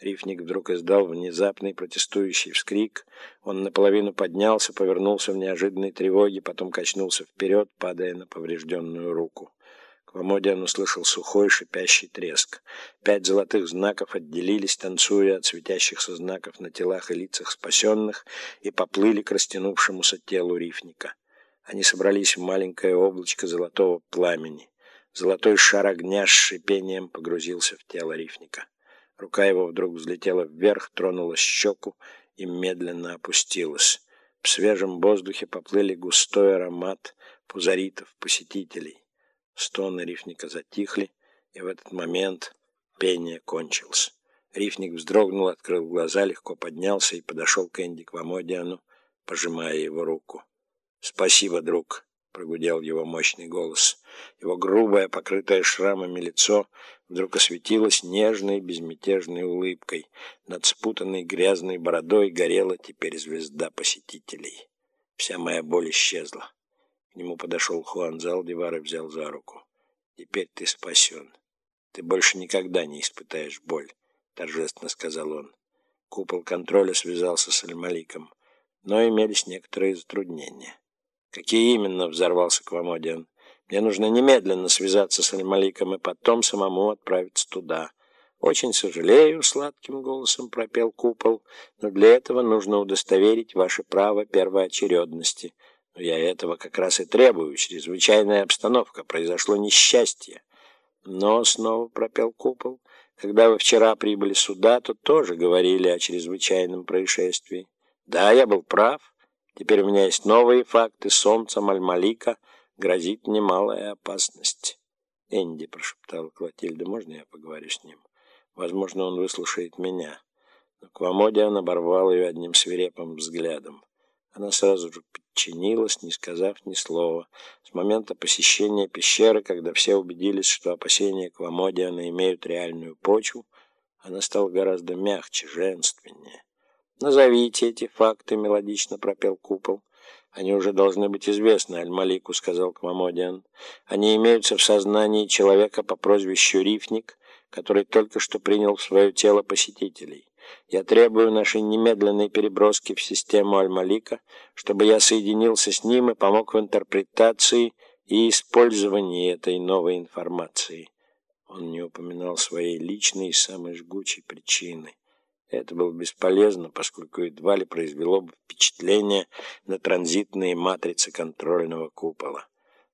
Рифник вдруг издал внезапный протестующий вскрик. Он наполовину поднялся, повернулся в неожиданной тревоге, потом качнулся вперед, падая на поврежденную руку. Квамодиан услышал сухой шипящий треск. Пять золотых знаков отделились, танцуя от светящихся знаков на телах и лицах спасенных, и поплыли к растянувшемуся телу рифника. Они собрались в маленькое облачко золотого пламени. Золотой шар огня с шипением погрузился в тело рифника. Рука его вдруг взлетела вверх, тронула щеку и медленно опустилась. В свежем воздухе поплыли густой аромат пузаритов посетителей. Стоны рифника затихли, и в этот момент пение кончилось. Рифник вздрогнул, открыл глаза, легко поднялся и подошел к Энди Квамодиану, пожимая его руку. «Спасибо, друг», — прогудел его мощный голос. Его грубое, покрытое шрамами лицо вдруг осветилось нежной, безмятежной улыбкой. Над спутанной грязной бородой горела теперь звезда посетителей. Вся моя боль исчезла. К нему подошел Хуан Залдивар и взял за руку. «Теперь ты спасен. Ты больше никогда не испытаешь боль», — торжественно сказал он. Купол контроля связался с Аль-Маликом, но имелись некоторые затруднения. «Какие именно?» — взорвался Квамодиан. «Мне нужно немедленно связаться с Аль-Маликом и потом самому отправиться туда». «Очень сожалею», — сладким голосом пропел купол, «но для этого нужно удостоверить ваше право первоочередности. Но я этого как раз и требую. Чрезвычайная обстановка. Произошло несчастье». «Но», — снова пропел купол, «когда вы вчера прибыли сюда, то тоже говорили о чрезвычайном происшествии». «Да, я был прав». Теперь у меня есть новые факты. Солнцем Аль-Малика грозит немалая опасность. «Энди», — прошептала Клотильда, — «можно я поговорю с ним? Возможно, он выслушает меня». Но Квамодиан оборвал ее одним свирепым взглядом. Она сразу же подчинилась, не сказав ни слова. С момента посещения пещеры, когда все убедились, что опасения Квамодиана имеют реальную почву, она стала гораздо мягче, женственнее. «Назовите эти факты», — мелодично пропел купол. «Они уже должны быть известны, Аль-Малику», — сказал Кмамодиан. «Они имеются в сознании человека по прозвищу Рифник, который только что принял в свое тело посетителей. Я требую нашей немедленной переброски в систему Аль-Малика, чтобы я соединился с ним и помог в интерпретации и использовании этой новой информации». Он не упоминал своей личной и самой жгучей причины. Это было бесполезно, поскольку едва ли произвело бы впечатление на транзитные матрицы контрольного купола.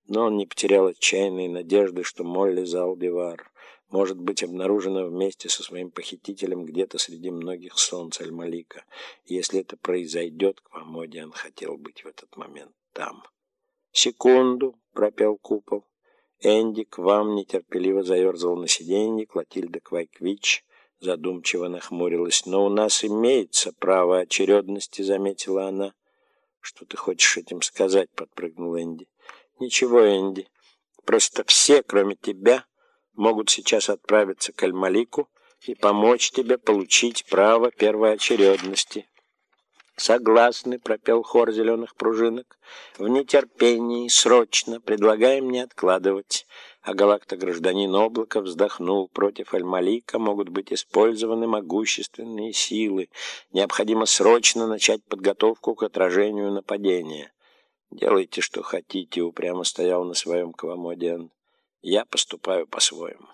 Но он не потерял отчаянной надежды, что Молли Залдивар может быть обнаружена вместе со своим похитителем где-то среди многих солнц Аль-Малика. Если это произойдет, Квамодиан хотел быть в этот момент там. «Секунду!» — пропел купол. Энди к вам нетерпеливо заерзал на сиденье, Клотильда Квайквич задумчиво нахмурилась. «Но у нас имеется право очередности», — заметила она. «Что ты хочешь этим сказать?» — подпрыгнул Энди. «Ничего, Энди. Просто все, кроме тебя, могут сейчас отправиться к Аль-Малику и помочь тебе получить право первоочередности». «Согласны», — пропел хор зеленых пружинок. «В нетерпении, срочно, предлагаем не откладывать». А галакта-гражданин облака вздохнул. Против Аль-Малика могут быть использованы могущественные силы. Необходимо срочно начать подготовку к отражению нападения. «Делайте, что хотите», — упрямо стоял на своем Квамодиан. «Я поступаю по-своему».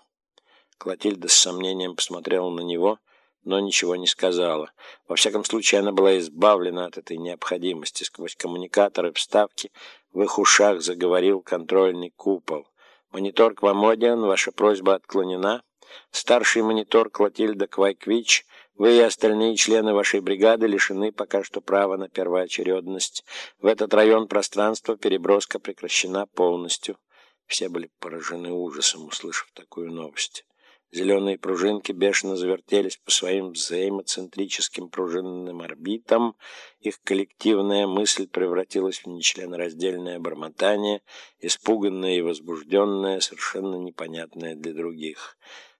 Клотильда с сомнением посмотрела на него — но ничего не сказала. Во всяком случае, она была избавлена от этой необходимости. Сквозь коммуникаторы вставки в их ушах заговорил контрольный купол. «Монитор Квамодиан, ваша просьба отклонена. Старший монитор Клотильда Квайквич, вы и остальные члены вашей бригады лишены пока что права на первоочередность. В этот район пространства переброска прекращена полностью». Все были поражены ужасом, услышав такую новость. Зеленые пружинки бешено завертелись по своим взаимоцентрическим пружинным орбитам. Их коллективная мысль превратилась в нечленораздельное бормотание, испуганное и возбужденное, совершенно непонятное для других.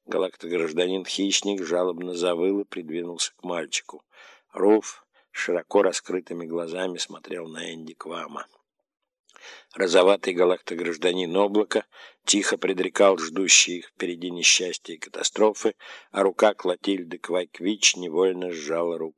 Галактогражданин-хищник жалобно завыл и придвинулся к мальчику. Руф широко раскрытыми глазами смотрел на Энди Квама. Розоватый галактогражданин облака тихо предрекал ждущие их впереди несчастья и катастрофы, а рука Клотильды Квайквич невольно сжала руку